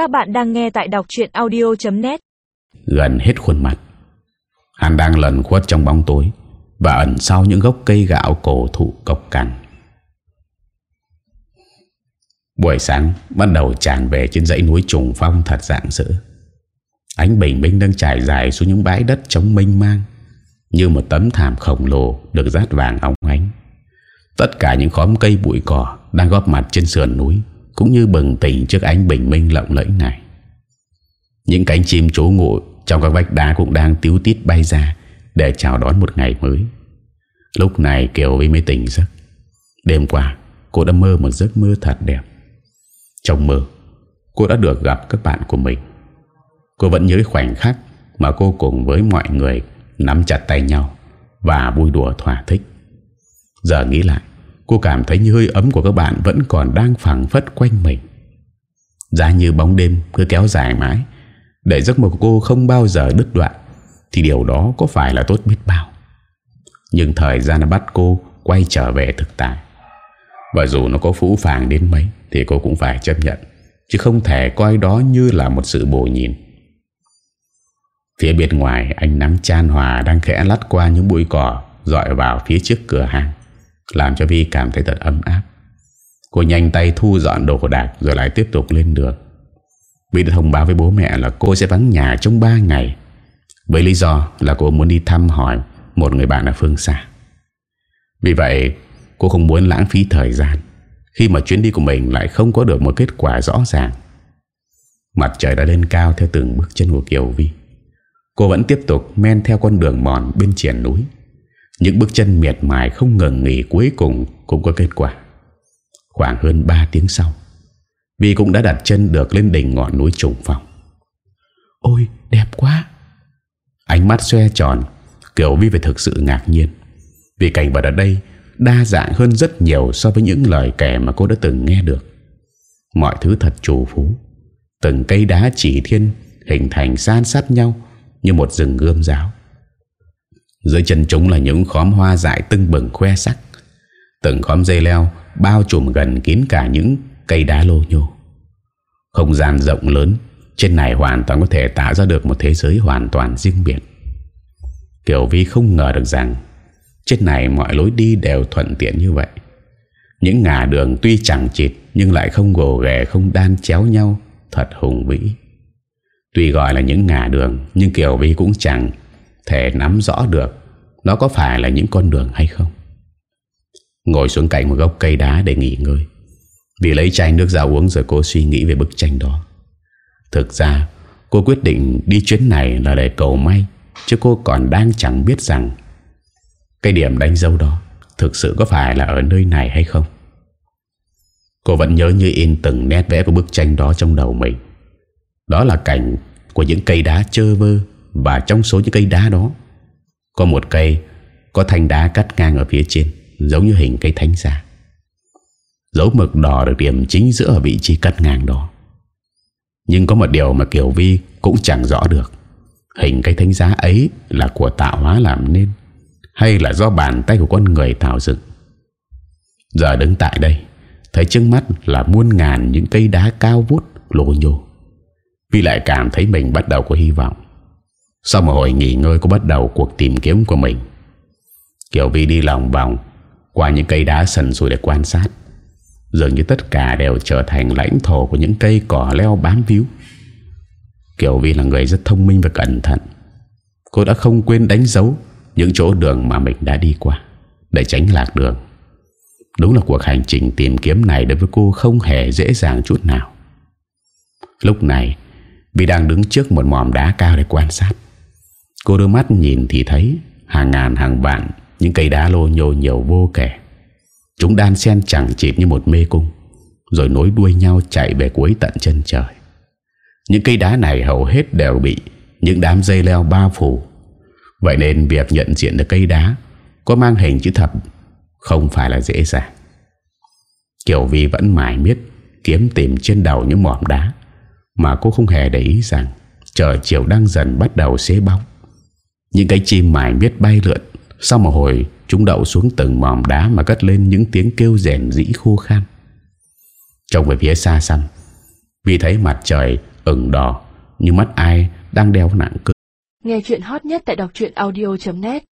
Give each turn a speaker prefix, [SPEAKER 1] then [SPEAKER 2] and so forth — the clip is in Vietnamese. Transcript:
[SPEAKER 1] Các bạn đang nghe tại đọc chuyện audio.net
[SPEAKER 2] Gần hết khuôn mặt Hắn đang lần khuất trong bóng tối Và ẩn sau những gốc cây gạo cổ thụ cọc cằn. Buổi sáng bắt đầu tràn về trên dãy núi trùng phong thật dạng rỡ. Ánh bình minh đang trải dài xuống những bãi đất trống mênh mang, Như một tấm thảm khổng lồ được rát vàng óng ánh. Tất cả những khóm cây bụi cỏ đang góp mặt trên sườn núi cũng như bừng tỉnh trước ánh bình minh lộng lẫy này. Những cánh chim trố ngụ trong các vách đá cũng đang tiếu tít bay ra để chào đón một ngày mới. Lúc này Kiều Vy mới tỉnh giấc. Đêm qua, cô đã mơ một giấc mơ thật đẹp. Trong mơ, cô đã được gặp các bạn của mình. Cô vẫn nhớ khoảnh khắc mà cô cùng với mọi người nắm chặt tay nhau và vui đùa thỏa thích. Giờ nghĩ lại, Cô cảm thấy như hơi ấm của các bạn Vẫn còn đang phẳng phất quanh mình. Giá như bóng đêm cứ kéo dài mãi, Để giấc mơ của cô không bao giờ đứt đoạn, Thì điều đó có phải là tốt biết bao. Nhưng thời gian đã bắt cô Quay trở về thực tại, Và dù nó có phũ phàng đến mấy, Thì cô cũng phải chấp nhận, Chứ không thể coi đó như là một sự bổ nhìn. Phía bên ngoài, Ánh nắng chan hòa đang khẽ lắt qua những bụi cỏ Dọi vào phía trước cửa hàng làm cho Vi cảm thấy thật ấm áp. Cô nhanh tay thu dọn đồ đạc Rồi lại tiếp tục lên đường. Vi đã thông báo với bố mẹ là cô sẽ vắng nhà trong 3 ngày. Với lý do là cô muốn đi thăm hỏi Một người bạn ở phương xa. Vì vậy, cô không muốn lãng phí thời gian. Khi mà chuyến đi của mình lại không có được một kết quả rõ ràng. Mặt trời đã lên cao theo từng bước chân của Kiều Vi. Cô vẫn tiếp tục men theo con đường mòn bên triển núi những bước chân miệt mài không ngừng nghỉ cuối cùng cũng có kết quả. Khoảng hơn 3 tiếng sau, Vi cũng đã đặt chân được lên đỉnh ngọn núi trùng phong. Ôi, đẹp quá! Ánh mắt xoe tròn, kiểu Vi phải thực sự ngạc nhiên. Vì cảnh vật ở đây đa dạng hơn rất nhiều so với những lời kể mà cô đã từng nghe được. Mọi thứ thật trù phú. Từng cây đá chỉ thiên hình thành san sát nhau như một rừng gươm giáo. Dưới chân chúng là những khóm hoa dại tưng bừng khoe sắc. Từng khóm dây leo bao trùm gần kín cả những cây đá lô nhô. Không gian rộng lớn, Trên này hoàn toàn có thể tạo ra được một thế giới hoàn toàn riêng biệt. Kiều Vi không ngờ được rằng, Trên này mọi lối đi đều thuận tiện như vậy. Những ngả đường tuy chẳng chịt, Nhưng lại không gồ ghề, không đan chéo nhau, Thật hùng vĩ. Tuy gọi là những ngả đường, Nhưng Kiều Vi cũng chẳng thể nắm rõ được nó có phải là những con đường hay không. Ngồi xuống cạnh một gốc cây đá để nghỉ ngơi. Vì lấy chai nước ra uống rồi cô suy nghĩ về bức tranh đó. Thực ra, cô quyết định đi chuyến này là để cầu may, chứ cô còn đang chẳng biết rằng cái điểm đánh dấu đó thực sự có phải là ở nơi này hay không. Cô vẫn nhớ như in từng nét vẽ của bức tranh đó trong đầu mình. Đó là cảnh của những cây đá chơ vơ và trong số những cây đá đó, Có một cây Có thanh đá cắt ngang ở phía trên, Giống như hình cây thánh giá Dấu mực đỏ được điểm chính giữa ở vị trí cắt ngang đó. Nhưng có một điều mà Kiều Vi cũng chẳng rõ được. Hình cây thánh giá ấy là của tạo hóa làm nên, Hay là do bàn tay của con người tạo dựng? Giờ đứng tại đây, Thấy trước mắt là muôn ngàn những cây đá cao vút, lồ nhô Vi lại cảm thấy mình bắt đầu có hy vọng sau một hồi nghỉ ngơi, cô bắt đầu cuộc tìm kiếm của mình. Kiều Vi đi lòng vòng Qua những cây đá sần sùi để quan sát. Dường như tất cả đều trở thành lãnh thổ của những cây cỏ leo bám víu. Kiều Vi là người rất thông minh và cẩn thận. Cô đã không quên đánh dấu những chỗ đường mà mình đã đi qua Để tránh lạc đường. Đúng là cuộc hành trình tìm kiếm này đối với cô không hề dễ dàng chút nào. Lúc này, Vi đang đứng trước một mỏm đá cao để quan sát. Cô đưa mắt nhìn thì thấy hàng ngàn hàng vạn những cây đá lô nhô nhiều vô kể. Chúng đan xen chẳng chịp như một mê cung, rồi nối đuôi nhau chạy về cuối tận chân trời. Những cây đá này hầu hết đều bị những đám dây leo bao phủ. Vậy nên việc nhận diện được cây đá có mang hình chữ thập không phải là dễ dàng. Kiều Vi vẫn mải miết kiếm tìm trên đầu những mỏm đá mà cô không hề để ý rằng trời chiều đang dần bắt đầu xế bóng. Những cái chim mải biết bay lượn, Sau một hồi chúng đậu xuống từng mỏm đá Mà cất lên những tiếng kêu rèn dĩ khô khan. Trông về phía xa xăm, Vì thấy mặt trời ửng đỏ Như mắt ai đang đeo nặng cực
[SPEAKER 3] Nghe chuyện hot nhất tại đọc audio.net